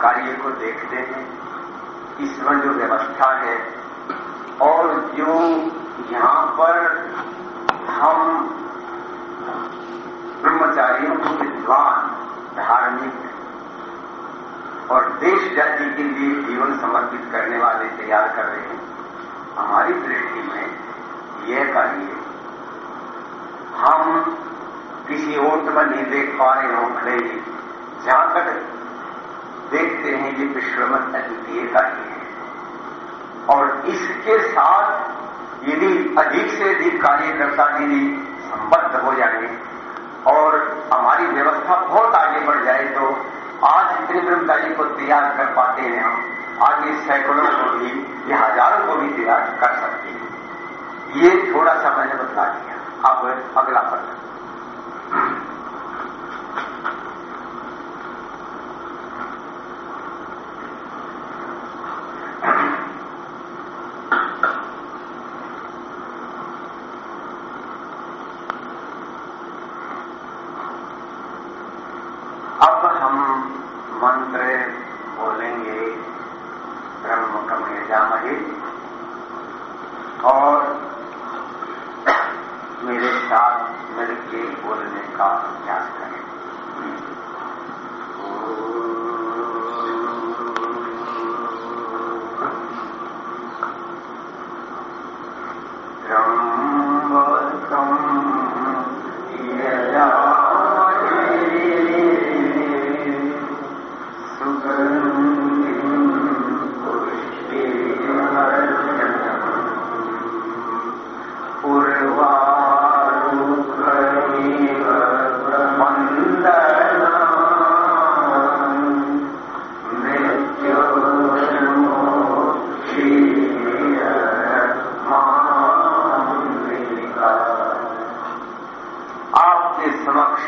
कार्य को देखते हैं इसमें जो व्यवस्था है, और जो यहाँ पर हम ब्रह्मचारियों को विद्वान, धार्मिक और देश जाति के लिए जीवन समर्पित करने वाले तैयार कर रहे हैं, हमारी दृष्टि में यह कार्य हम किसी और में नहीं देख पा रहे हों ही। जहाँ तक देखते हैं ये विश्वमत अद्वितीय कार्य है। और इसके साथ यदि अधिक से अधिक कार्यकर्ता यदि संबद्ध हो जाए और हमारी व्यवस्था बहुत आगे बढ़ जाए तो आज इतने ब्रह्मचारी को तैयार कर पाते हैं हम, आज आगे सैकड़ों को भी, या हज़ारों को भी तैयार कर सकते हैं। ये थोड़ा सा मैंने बता दिया। अब अगला प्रश्न अब हम मंत्र बोलेंगे ब्रह्म कमय जामहे और मेरे साथ मिलके बोलने का अभ्यास करें।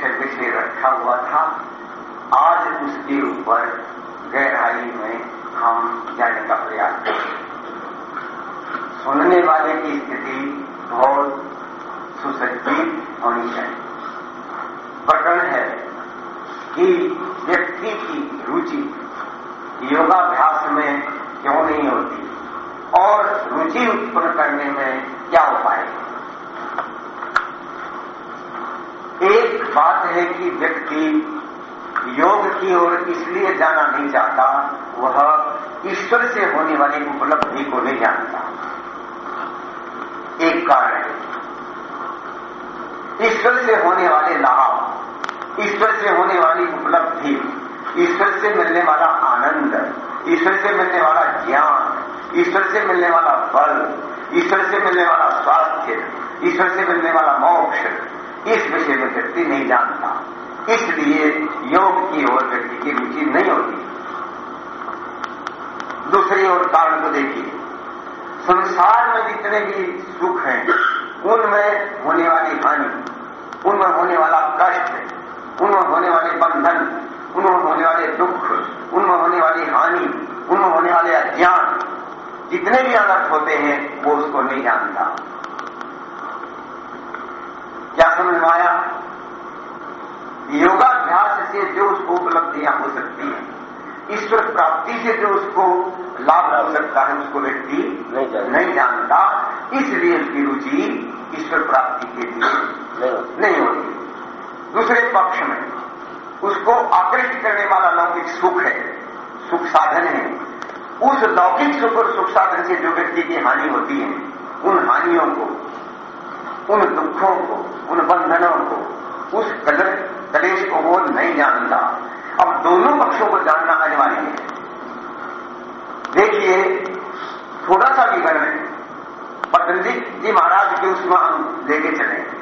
विषय रखा हुआ था। आज उसके ऊपर गहराई में हम जाने का प्रयास करें सुनने वाले की स्थिति बहुत सुसज्जित होनी चाहिए प्रकरण है कि व्यक्ति की रुचि योगाभ्यास में क्यों नहीं होती और रुचि उत्पन्न करने में क्या उपाय है एक बात है कि व्यक्ति योग की ओर इसलिए जाना नहीं चाहता वह ईश्वर से होने वाली उपलब्धि को नहीं जानता। एक कारण ईश्वर से होने वाले लाभ, ईश्वर से होने वाली उपलब्धि, ईश्वर से मिलने वाला आनंद, ईश्वर से मिलने वाला ज्ञान, ईश्वर से मिलने वाला बल, ईश्वर से मिलने वाला स्वास्थ्य, ईश्वर से मिलने वाला मोक्ष, इस विषय में व्यक्ति नहीं जानता। इसलिए योग की ओर व्यक्ति की रुचि नहीं होती। दूसरी ओर कारण को देखिए। संसार में जितने भी सुख हैं, उनमें होने वाली हानि, उनमें होने वाला कष्ट, उनमें होने वाले बंधन, उनमें होने वाले दुख, उनमें होने वाली हानि, उनमें होने वाले अज्ञान, जितने भी अनर्थ होते हैं, वो उसको नहीं जानता। क्या समझ में आया? योगाभ्यास से जो उसको उपलब्धियाँ हो सकती हैं ईश्वर प्राप्ति से जो उसको लाभ हो सकता है उसको व्यक्ति नहीं जानता। नहीं जानता। इसलिए उसकी रुचि ईश्वर प्राप्ति के लिए नहीं नहीं होती। दूसरे पक्ष में उसको आकृष्ट करने वाला लौकिक सुख है सुख साधन है। उस लौकिक सुख और सुख साधन से जो व्यक्ति की हानि होती है उन हानियों को उन दुखों को उन बंधनों को उस कलर कलेश को वो नहीं जानता। अब दोनों पक्षों को जानना अनिवार्य है देखिए थोड़ा सा विवरण पतंजलि जी महाराज के उसमें हम लेके चले।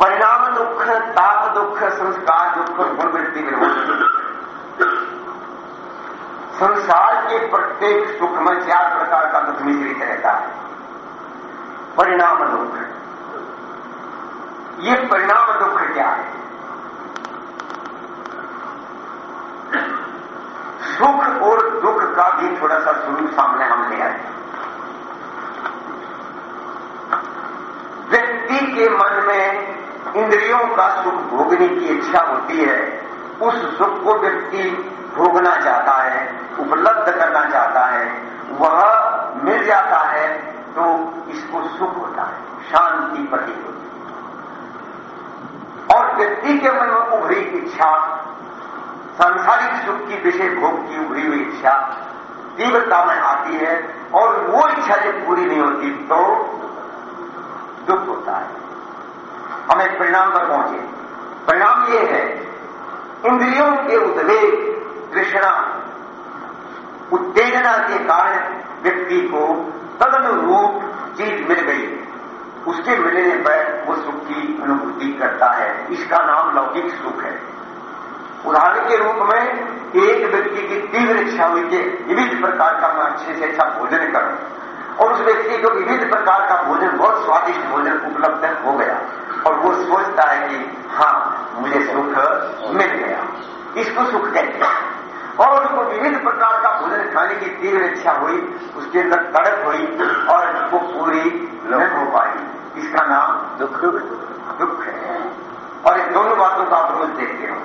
परिणाम दुख, ताप दुख, संस्कार दुख गुणवृत्ति विरोध संसार के प्रत्येक सुख में चार प्रकार का दुख मिश्रित रहता है। परिणाम दुख। ये परिणाम दुख क्या है? सुख और का भी थोड़ा सा स्वरूप सामने हम ले आए व्यक्ति के मन में इंद्रियों का सुख भोगने की इच्छा होती है, उस सुख को व्यक्ति भोगना चाहता है, उपलब्ध करना चाहता है, वह मिल जाता है तो इसको सुख होता है, शांति प्रतीत होती है। और व्यक्ति के मन में उभरी इच्छा, सांसारिक सुख की विषय भोग की उभरी हुई इच्छा तीव्रता में आती है और वो इच्छा जब पूरी नहीं होती तो दुख होता है। हम एक परिणाम पर पहुँचे। परिणाम ये है, इंद्रियों के उद्वेग, तृष्णा, उत्तेजना के कारण व्यक्ति को तदनुरूप चीज़ मिल गई। उसके मिलने पर वो सुख की अनुभूति करता है। इसका नाम लौकिक सुख है। उदाहरण के रूप में एक व्यक्ति की तीव्र इच्छा हुई कि विविध प्रकार का मैं अच्छे से अच्छा भोजन करूँ। और उस व्यक्ति को विविध प्रकार का भोजन, बहुत स्वादिष्ट भोजन उपलब्ध हो गया। और वो सोचता है कि हाँ मुझे सुख मिल गया। इसको सुख कहते हैं। और उसको विविध प्रकार का भोजन खाने की तीव्र इच्छा हुई, उसके अंदर तड़प हुई और वो पूरी नहीं हो पाई। इसका नाम दुख दुख है। और इन दोनों बातों को आप रोज देखते हो।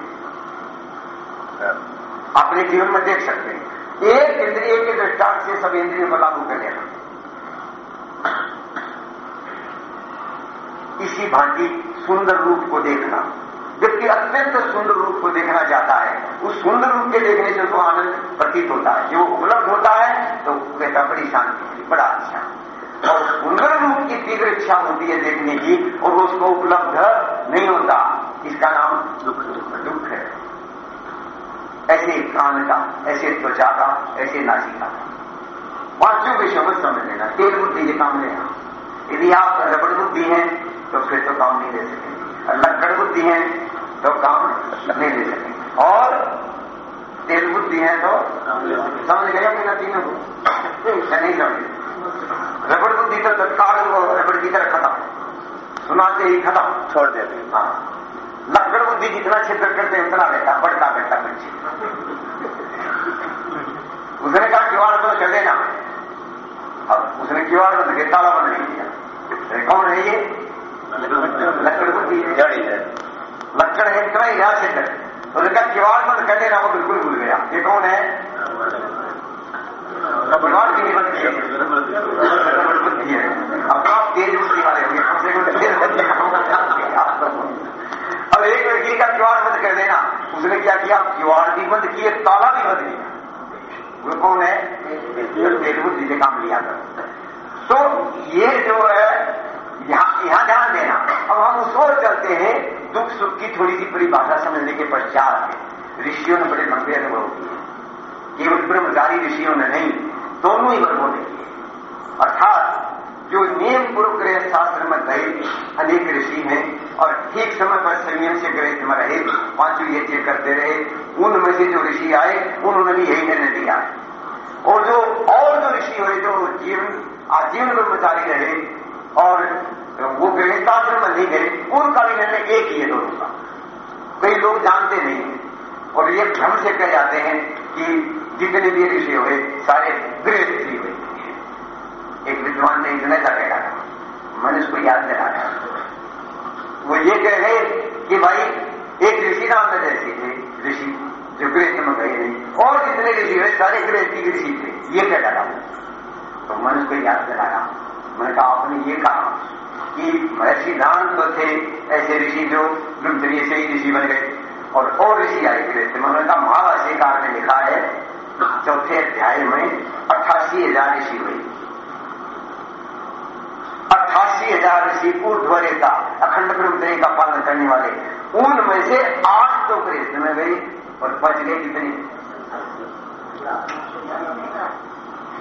अपने जीवन में देख सकते हैं। एक इंद्रिय के दृष्टांत से सब इंद्रियों को लागू कर लेना। इसी भांति सुंदर रूप को देखना। व्यक्ति अत्यंत सुंदर रूप को देखना चाहता है, उस सुंदर रूप के देखने से उसको आनंद प्रतीत होता है। जो उपलब्ध होता है तो कहता बड़ी शांति बड़ा अच्छा और सुंदर रूप की तीव्र इच्छा होती है देखने की, और उसको उपलब्ध नहीं होता। इसका नाम दुख दुख ऐसे कान का ऐसे त्वचा का ऐसे नासिका का पाँचों विषयों में समझ लेना तेल बुद्धि के काम लेना। यदि आप रबड़ बुद्धि हैं तो फिर तो काम नहीं ले सकेंगे। और लक्कड़ बुद्धि है तो काम नहीं ले सकेंगे। और तेल बुद्धि है तो समझ गया ना तीनों को? नहीं समझे। रबड़ बुद्धि तो तत्काल रबड़ की तरह खत्म। सुनाते ही खत्म। छोड़ देते हाँ। लक्कड़ बुद्धि जितना छिद्र करते हैं उतना रहता बढ़ता बढ़ता पंछी उसने कहा किवाड़ बंद कर देना अब उसने किवाड़ बंद के ताला बंद नहीं किया। कौन है ये? लक्कड़ बुद्धि है। है है इतना ही याद छिद्र उसने कहा किवाड़ बंद कर देना वो बिल्कुल भूल गया। ये कौन है? किवाड़ की नहीं बनती है। अब आप तेज बुद्धि वाले होंगे कम से कम अब एक व्यक्ति का किवाड़ बंद कर देना उसने क्या किया? किवाड़ भी बंद किए, ताला भी बंद किया। वो कौन है बुद्धि से काम लिया था। तो ये जो है, यहाँ यहाँ ध्यान देना। अब हम उस ओर चलते हैं, दुख सुख की थोड़ी सी परिभाषा समझने के पश्चात। ऋषियों ने बड़े लंबे अनुभव किए। केवल ब्रह्मचारी ऋषियों ने नहीं, दोनों ही वर्गों ने किए। अर्थात जो नियम पूर्व गृह शास्त्र में गए अनेक ऋषि हैं, और ठीक समय पर संयम से गृह में रहे, पाँचों यज्ञ करते रहे, उनमें से जो ऋषि आए, उन्होंने भी यही निर्णय लिया। और जो और जो ऋषि हुए, जो जीवन आजीवन में ब्रह्मचारी रहे, और वो गणिताश्रम में नहीं गए, उनका भी निर्णय एक ही है दोनों का। कई लोग जानते नहीं और ये भ्रम से कह जाते हैं कि जितने भी ऋषि हुए, सारे गृहस्थी हुए एक विद्वान ने इतना सा कह रहा मैंने उसको याद दिलाया वो ये कह रहे कि भाई, एक ऋषि नाम में ऋषि थे, ऋषि, जो गृहस्थ में गए नहीं और जितने ऋषि हुए सारे गृहस्थी ऋषि थे। ये कह डाला तो मैंने उसको याद दिलाया मैंने कहा, आपने ये कहा कि महर्षि दान तो थे, ऐसे ऋषि जो ब्रह्मचर्य से ही ऋषि बन गए। और और ऋषि आए गृहस्थ में उन्होंने कहा, महाभाष्यकार ने लिखा है, चौथे अध्याय में अट्ठासी हज़ार ऋषि हुए। हज़ार ऋषि ऊर्ध्वरेता अखंड ब्रह्मचर्य का पालन करने वाले। उनमें से आठ तो गृहस्थ में गई और बच गए कितने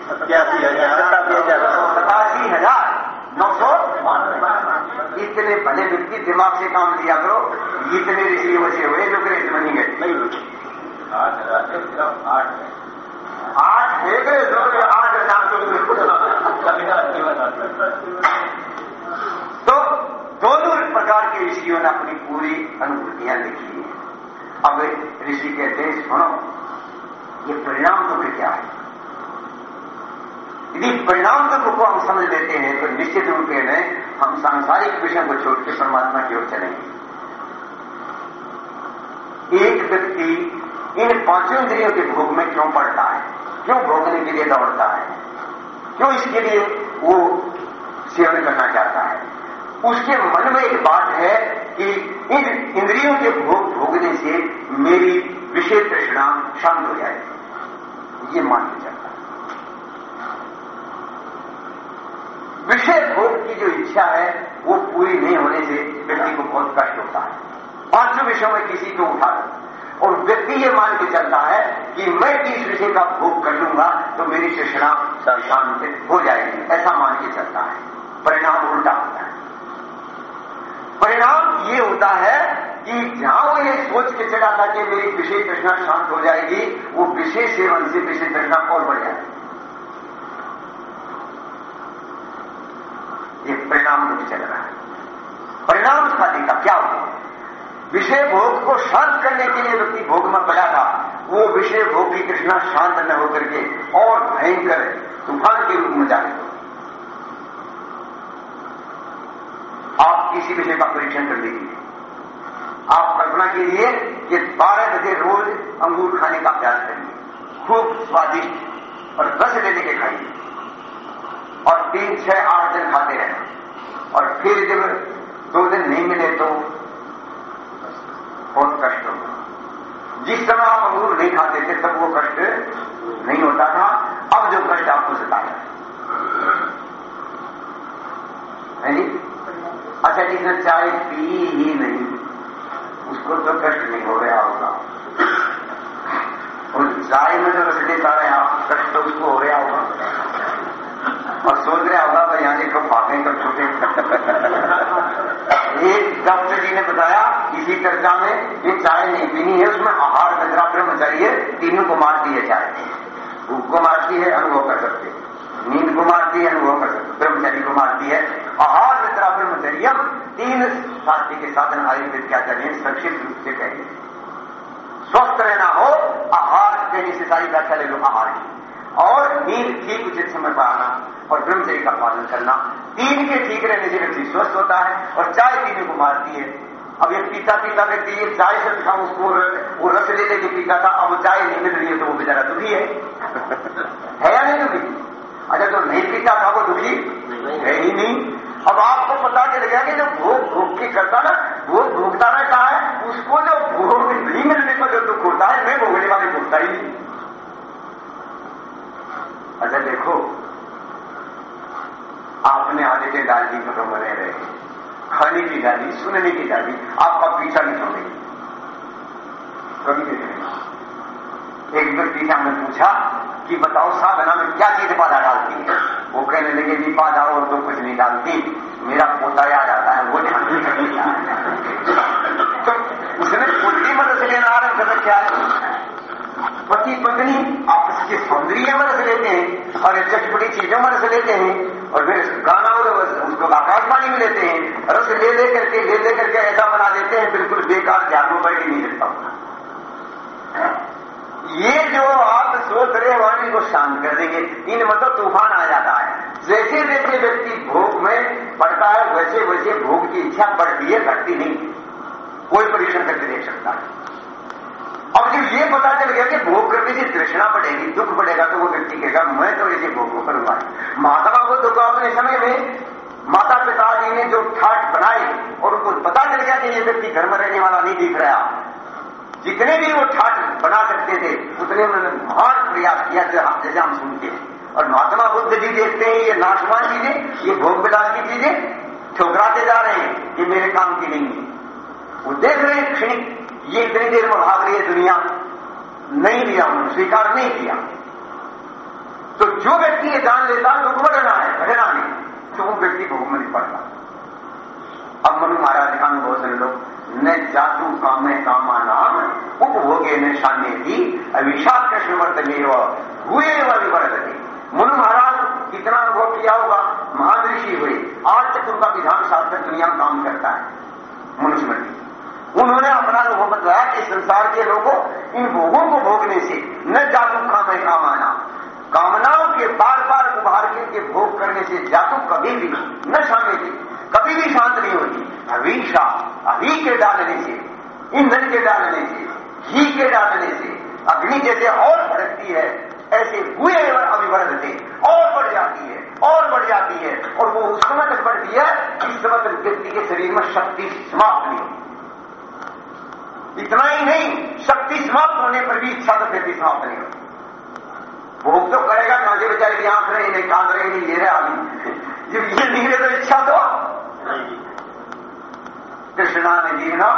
सत्यासी हज़ार सतासी हज़ार नौ सौ इतने भले व्यक्ति दिमाग से काम लिया करो इतने ऋषि बचे हुए जो ग्रेस बनी गए। आठ है। ग्रेस आठ हज़ार तो दोनों प्रकार के ऋषियों ने अपनी पूरी अनुभूतियाँ लिखी हैं। अब ऋषि कहते हैं, सुनो, ये परिणाम तो फिर क्या है? यदि परिणाम तत्व को हम समझ लेते हैं तो निश्चित रूप में, हम सांसारिक विषयों को छोड़कर परमात्मा की ओर चलेंगे। एक व्यक्ति इन पाँचों इंद्रियों के भोग में क्यों पड़ता है? क्यों भोगने के लिए दौड़ता है? क्यों इसके लिए वो सेवन करना चाहता है? उसके मन में एक बात है कि इन इंद्रियों के भोग भोगने से मेरी विषय तृष्णा शांत हो जाएगी। ये मान के चलता विषय भोग की जो इच्छा है, वो पूरी नहीं होने से व्यक्ति को बहुत कष्ट होता है। पाँचों विषयों में किसी को उठा दो और व्यक्ति ये मान के चलता है कि मैं इस विषय का भोग कर लूँगा तो मेरी शिक्षणा शांत हो जाएगी। ऐसा मान के चलता है। परिणाम उल्टा होता है। परिणाम ये होता है कि जहाँ वो ये सोच के चला था कि मेरी विषय तृष्णा शांत हो जाएगी, वो विषय सेवन से विषय तृष्णा और बढ़ जाएगी ये परिणाम रूप चल रहा है। परिणाम उसका देखा क्या हुआ विषय भोग को शांत करने के लिए व्यक्ति भोग में पड़ा था, वो विषय भोग की कृष्णा शांत न होकर के और भयंकर तूफ़ान के रूप में जाए आप किसी विषय का परीक्षण कर लीजिए आप कल्पना कीजिए कि 12 बजे रोज अंगूर खाने का प्रयास करिए, खूब स्वादिष्ट और रस ले लेके खाइए। और तीन, छह, आठ दिन खाते रहे और फिर जब दो दिन नहीं मिले तो बहुत कष्ट होगा। जिस समय आप अंगूर नहीं खाते थे, तब वो कष्ट नहीं होता था। अब जो कष्ट आपको सताया। है जी? अच्छा जिसने चाय पी ही नहीं, उसको तो कष्ट नहीं हो रहा होगा। और चाय में लेता रहे आप, कष्ट तो उसको हो रहा होगा। और सोच रहा होगा भाई, यहाँ से कब भागे कब छूटे? एक डॉक्टर जी ने बताया, इसी चर्चा में ये चाय नहीं पीनी है, उसमें आहार निद्रा ब्रह्मचर्य, तीनों को मारती है चाय भूख को मारती है अनुभव कर सकते नींद को मारती है अनुभव कर सकते मारती है। आहार निद्रा ब्रह्मचर्य तीन शास्त्री के साधन आयुर्वेद क्या चाहिए संक्षिप्त रूप से कहेंगे स्वस्थ रहना हो, आहार कहने से सारी व्याख्या ले लो आहार की और नींद ठीक उचित समय पर आना और ब्रह्मचर्य का पालन करना। तीन के ठीक रहने से व्यक्ति स्वस्थ होता है और चाय पीने को मारती है। अब ये पीता पीता व्यक्ति ये चाय से था उसको वो रस ले लेके पीता था, अब चाय नहीं मिल रही है तो वो बेचारा दुखी है। है या नहीं दुखी? अच्छा जो नहीं पीता था वो दुखी? है ही नहीं। अब आपको पता चल गया कि जो भोग भोग की करता ना भोग भोगता रहता है उसको जो भोग नहीं मिलने पर जो दुख होता है मैं भोगने वाले भोगता ही नहीं। अच्छा देखो आपने आदित्य डाल दी तो बने रहे। खाने की डाली सुनने की डाली आपका पीछा नहीं छोड़ेगी। कभी देख एक व्यक्ति से हमने पूछा कि बताओ साधना में क्या चीज़ बाधा डालती है? वो कहने लगे, जी, बाधा और तो कुछ नहीं डालती। मेरा पोता याद आता है, वो तो उसने पुत्री मदद लेना आरंभ कर रखा है। पति पत्नी आपस के सौंदर्य में रस लेते हैं और चटपटी चीज़ों में रस लेते हैं और फिर गाना और उसको आकाशवाणी में लेते हैं रस ले ले करके, ले ले करके ऐसा बना देते हैं, बिल्कुल बेकार, ध्यान में बैठ नहीं सकता ये जो आप सोच रहे वाणी को शांत कर देंगे। इन मतलब तूफ़ान आ जाता है। जैसे जैसे व्यक्ति भोग में पड़ता है वैसे वैसे भोग की इच्छा बढ़ती है, घटती नहीं। कोई परीक्षण करके देख सकता है। अब जब ये पता चल गया कि भोग करने से तृष्णा बढ़ेगी, दुख बढ़ेगा तो वो व्यक्ति कहेगा, मैं तो ऐसे भोग को करूँगा। बुद्ध को अपने समय में माता पिताजी ने जो ठाट बनाई और उनको पता चल गया कि ये व्यक्ति घर में रहने वाला नहीं दिख रहा। जितने भी वो ठाट बना सकते थे। उतने उन्होंने महान प्रयास किया जो हम जैसे हम सुनते हैं। और महात्मा बुद्ध जी देखते हैं, ये नाशवान चीज़ें ये भोग विलास की चीज़ें ठुकराते जा रहे हैं ये मेरे काम की नहीं है वो देख रहे हैं क्षणिक, ये इतनी देर में भाग रही है दुनिया। नहीं लिया उन्होंने, स्वीकार नहीं किया। तो जो व्यक्ति ये जान लेता दुख बढ़ना है घटना नहीं। तो वो व्यक्ति भोग में नहीं पड़ता। अब मनु महाराज का अनुभव न जातु कामे कामा नाम उपभोगे न शान्य थी अभिषाक कृष्ण वर्तने हुए व विवर्तने मनु महाराज, कितना अनुभव किया होगा? महान ऋषि हुए। आज तक उनका विधान शास्त्र दुनिया में काम करता है मनुष्य में उन्होंने अपना अनुभव बताया कि संसार के लोगों, इन भोगों को भोगने से, न जातु काम कामाना कामनाओं के बार बार उभार के भोग करने से जातु कभी भी न शामिल कभी भी शांत नहीं होती। अभिशा अभी के डालने से ईंधन के डालने से घी के डालने से अग्नि जैसे और भड़कती है, ऐसे हुए अभिवर्धते, और बढ़ जाती है, और बढ़ जाती है, और वो उस समय तक बढ़ती है इस समय तक व्यक्ति के शरीर में शक्ति समाप्त नहीं इतना ही नहीं, शक्ति समाप्त होने पर भी इच्छा तो फिर समाप्त नहीं होती। भोग तो करेगा कांचे बेचारे की आँख रहे नहीं, कान रहे नहीं, ये आदमी। जब ये नहीं कृष्णा ने जी ना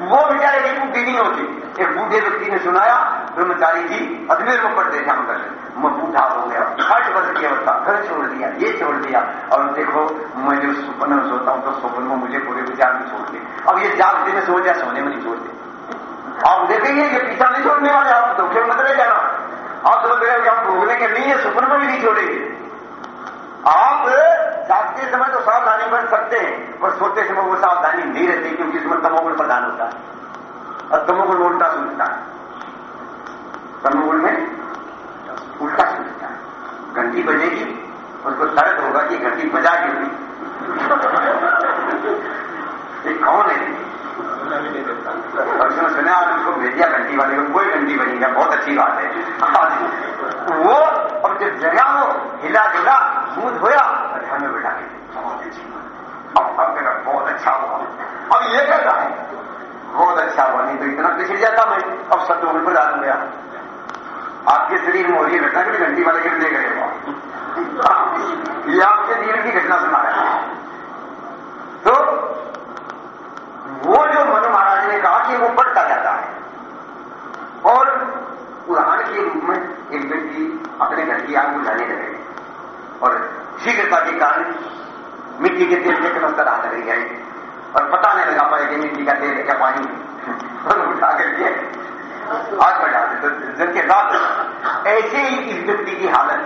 वो बेचारे की बुद्धि नहीं होती एक बूढ़े व्यक्ति ने सुनाया, ब्रह्मचारी जी अजमेर में पढ़ते थे हम कर मैं बूढ़ा हो गया साठ वर्ष की अवस्था, घर छोड़ दिया, ये छोड़ दिया। और देखो, मैं जो सुपन में सोता हूँ तो सुपन में मुझे पूरे विचार नहीं छोड़ दे अब ये जागते में सो जाए सोने में नहीं छोड़ते। आप देखेंगे, ये पीछा नहीं छोड़ने वाले, आप धोखे मत रह जाना। आप समझ रहे हो भोगने के नहीं है सुपन में भी नहीं छोड़ेंगे। आप जागते समय तो सावधानी बन सकते हैं, पर सोते समय वो सावधानी नहीं रहती क्योंकि इसमें तमोगुण प्रधान होता है। और तमोगुण उल्टा सुनता है। तमोगुण में उल्टा सुनता है घंटी बजेगी उसको दर्द होगा कि घंटी बजा क्यों नहीं ये कौन है और उसने सुना आज उसको भेजिया घंटी वाले को कोई घंटी बनी है बहुत अच्छी बात है वो अब जब जगह वो हिला जुला दूध होया और घर में बैठा बहुत अच्छी अब अब मेरा बहुत अच्छा हुआ अब ये कहता है बहुत अच्छा हुआ नहीं तो इतना पिछड़ जाता मैं अब सत्य पर डाल गया आपके शरीर में हो रही है घटना कभी घंटी वाले के देख रहे हो ये आपके जीवन की घटना सुना रहा है तो वो जो मनु महाराज ने कहा कि वो बढ़ता जाता है और उदाहरण के रूप में एक व्यक्ति अपने घर की आग बुझाने लगे और शीघ्रता के कारण मिट्टी के तेल के कमस्तर हाथ लग गए और पता नहीं लगा पाए कि मिट्टी का तेल है क्या पानी उठा करके आग में डालते तो जल रात ऐसे ही इस व्यक्ति की हालत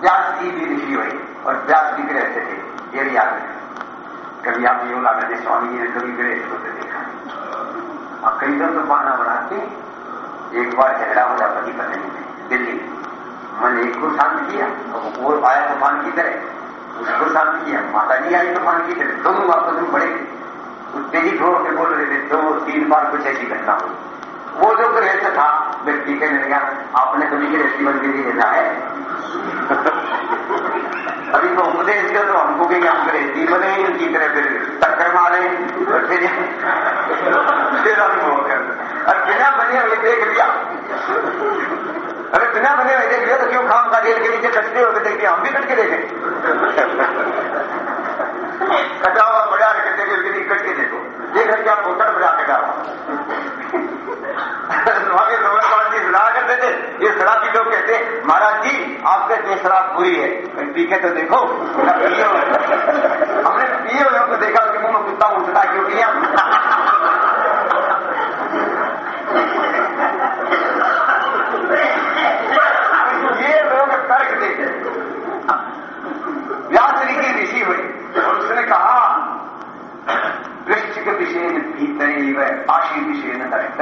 व्यास की भी लिखी हुई और व्यास भी रहते थे। ये भी याद रखें कभी आप योला करते, स्वामी जी ने कभी ग्रह होते देखा और कई लोग तो बहाना बनाते एक बार झगड़ा हो जाता पति पत्नी में दिल्ली। मन एक को शांत किया और वो आया तूफ़ान की तरह। उसको शांत किया, माता जी आई तूफ़ान की तरह। दोनों बड़े उत्तेजित हो के बोल रहे थे, दो, तीन बार कुछ ऐसी घटना हुई। वो जो गृहस्थ था व्यक्ति कहने लगा आपने कभी गृहस्थी बन के लिए देखा है। अभी तो उपदेश कर तो हमको कहीं हम गृहस्थी बने उनकी तरह फिर टक्कर मारे, और फिर फिर अनुभव कर और बिना बने हुए देख लिया। अरे बिना बने हुए देख लिया तो क्यों का रेल के नीचे कटते हो देखिए हम भी कट के देखें। कटा हुआ बजा के देखे के नीचे कट के देखो। देख रहे क्या पोटर बजा कटा हुआ के जी सुना करते थे? ये शराबी लोग कहते महाराज जी आप कहते हैं शराब बुरी है। पी के तो देखो पियो हमने पिए हुए को देखा उसके मुँह में कुत्ता उठता क्यों किया ये लोग तर्क देते व्यास की ऋषि हुई और उसने कहा वृश्चिक विषय भीतर आशी विषय नष्ट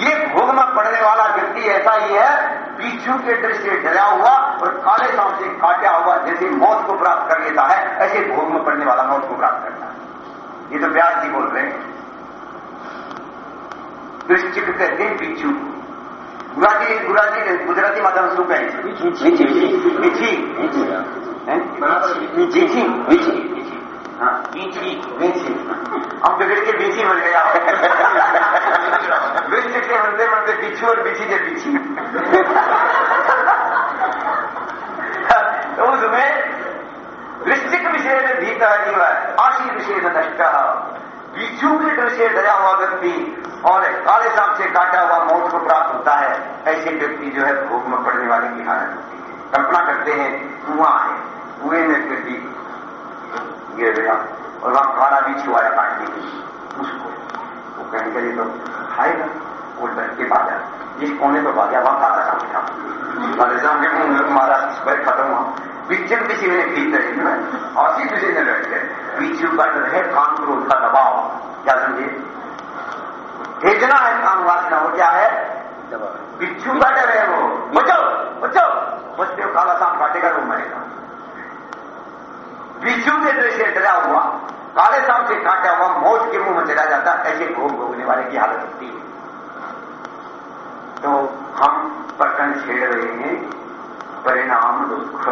ये भोग में पड़ने वाला व्यक्ति ऐसा ही है पीछू के दृश्य से डरा हुआ और काले सांप से काटा हुआ जैसे मौत को प्राप्त कर लेता है ऐसे भोग में पड़ने वाला मौत को प्राप्त करता है ये तो व्यास जी बोल रहे हैं हैं पीछू गुराजी गुराजी गुजराती माता में सुख है हाँ हम बिगड़ के बीची बन गया वृश्चिक के बनते बनते बिच्छू और बीची के बीची तो उसमें वृश्चिक विषय में भीतर जीव आशी विषय नष्ट बिच्छू के डर दया हुआ व्यक्ति और काले सांप से काटा हुआ मौत को प्राप्त होता है, ऐसे व्यक्ति जो है भोग में पड़ने वाले की हालत होती है। कल्पना करते हैं, कुआँ है, कुएँ में व्यक्ति गिर गया और वहाँ काला भी छुआया काटने के लिए। उसको, वो कहने के लिए तो खाएगा वो डर के बाद जिस कोने पर भाग्या वहाँ काला सांप था। काले सांप के मुँह मारा भय खत्म हुआ। पिक्चर किसी ने भीतर औसी किसी ने लड़ गए पीछे का है काम क्रोध का दबाव। क्या समझे? भेजना है काम वासना वो क्या है। बिच्छू का डर है वो। बचो बचो। बचते हो काला सांप काटेगा वो मरेगा। बिच्छू के डर से डरा हुआ काले सांप से काटा हुआ मौत के मुँह में चला जाता ऐसे भोग भोगने वाले की हालत होती है। तो हम प्रकरण छेड़ रहे हैं परिणाम दुख।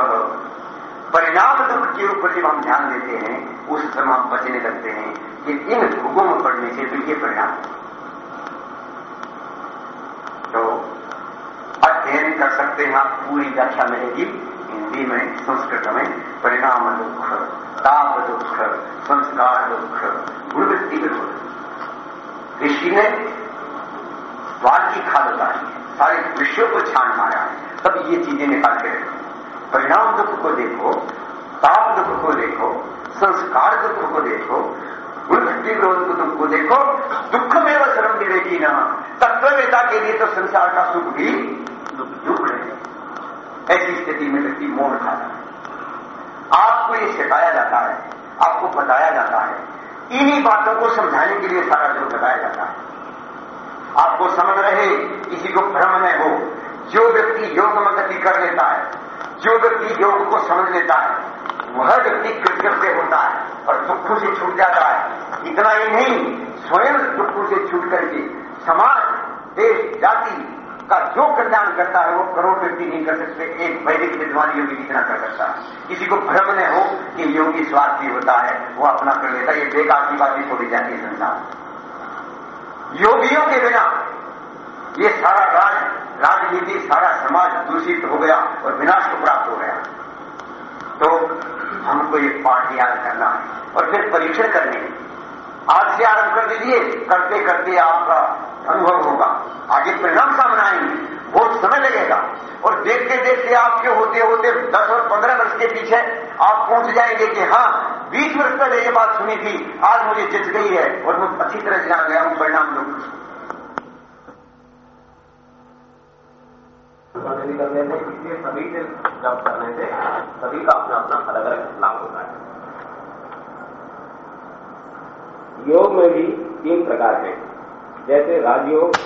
परिणाम दुख के ऊपर जब हम ध्यान देते हैं उस समय हम बचने लगते हैं कि इन भोगों में पड़ने से भी ये परिणाम। तो सकते हैं आप पूरी व्याख्या मिलेगी। हिंदी में, संस्कृत में परिणाम दुख ताप दुख संस्कार दुख गुणवृत्ति दुख ऋषि ने वाल की खाद उतारी सारे विषयों को छान मारा है। तब ये चीज़ें निकाल के परिणाम दुख को देखो ताप दुख को देखो संस्कार दुख को देखो गुणभक्ति विरोध को दुख को देखो दुख में वह श्रम विवेकी ना। तत्ववेता के लिए तो संसार का सुख भी दुख ऐसी स्थिति में व्यक्ति मोड़ खाता है। आपको ये सिखाया जाता है, आपको बताया जाता है। इन्हीं बातों को समझाने के लिए सारा जो बताया जाता है। आपको समझ रहे किसी को भ्रम न हो। जो व्यक्ति योग में गति कर लेता है, जो व्यक्ति योग को समझ लेता है, वह व्यक्ति कृतज्ञ होता है और दुखों से छूट जाता है। इतना ही नहीं, स्वयं दुखों से छूट करके समाज, देश, जाति का जो कल्याण करता है, वो करोड़ व्यक्ति नहीं कर सकते। एक वैदिक विद्वान योगी जितना कर सकता है। किसी को भ्रम न हो कि योगी स्वार्थी होता है, वो अपना कर लेता है। ये बेकार की बातें छोड़ी जाती है संसार योगियों के बिना ये सारा राज, राजनीति, सारा समाज दूषित हो गया और विनाश को प्राप्त हो गया। तो हमको ये पाठ याद करना है और फिर परीक्षण करने। आज से आरंभ कर दीजिए। करते करते आपका अनुभव होगा। आगे परिणाम सामने आएँगे बहुत समय लगेगा। और देखते देखते आपके होते होते दस और पंद्रह वर्ष के पीछे आप पहुँच जाएँगे कि हाँ बीस वर्ष पहले ये बात सुनी थी, आज मुझे जित गई है और मैं अच्छी तरह से जान गया हूँ परिणाम दूँगा करने सभी का अपना अपना अलग अलग लाभ होता है। योग में भी तीन प्रकार हैं। जैसे राजयोग